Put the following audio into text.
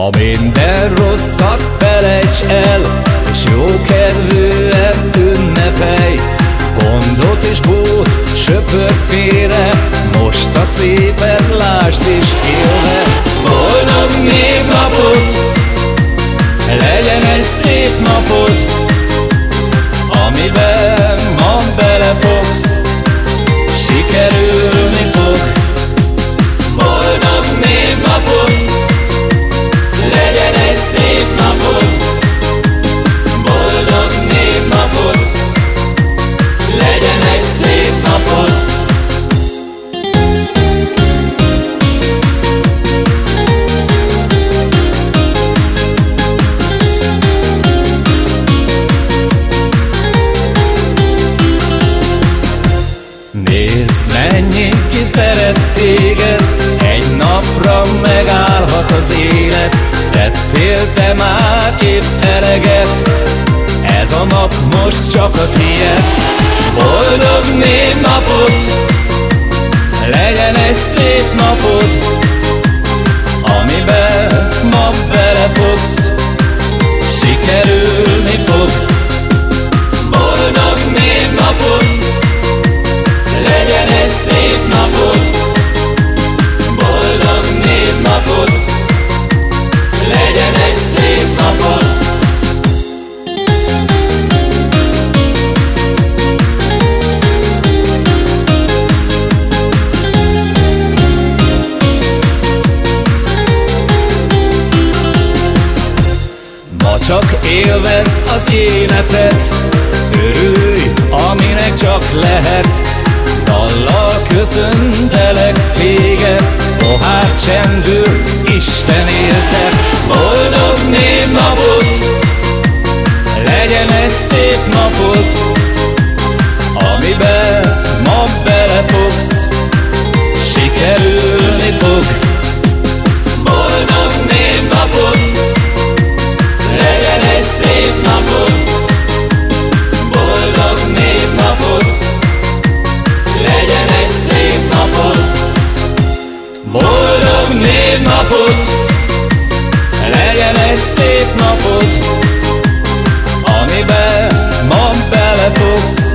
Ma minden rosszat felejts el, és jó kedvűen ünnepelj. Gondot és bót söpör félre, most a szépet lásd és élvezd. Boldog névnapot, legyen egy szép napot, Mennyi ki szeret téged, egy napra megállhat az élet, Tettél te már épp eleget, ez a nap most csak a tiéd. Boldog névnapot, legyen egy szép napot, Csak élvezd az életet. Örülj, aminek csak lehet. Dallal köszöntelek téged. Pohár csendül, Isten éltek Boldog névnapot! Legyen egy szép napot Amiben ma belefogsz Boldog névnapot, legyen egy szép napot, amiben ma belefogsz,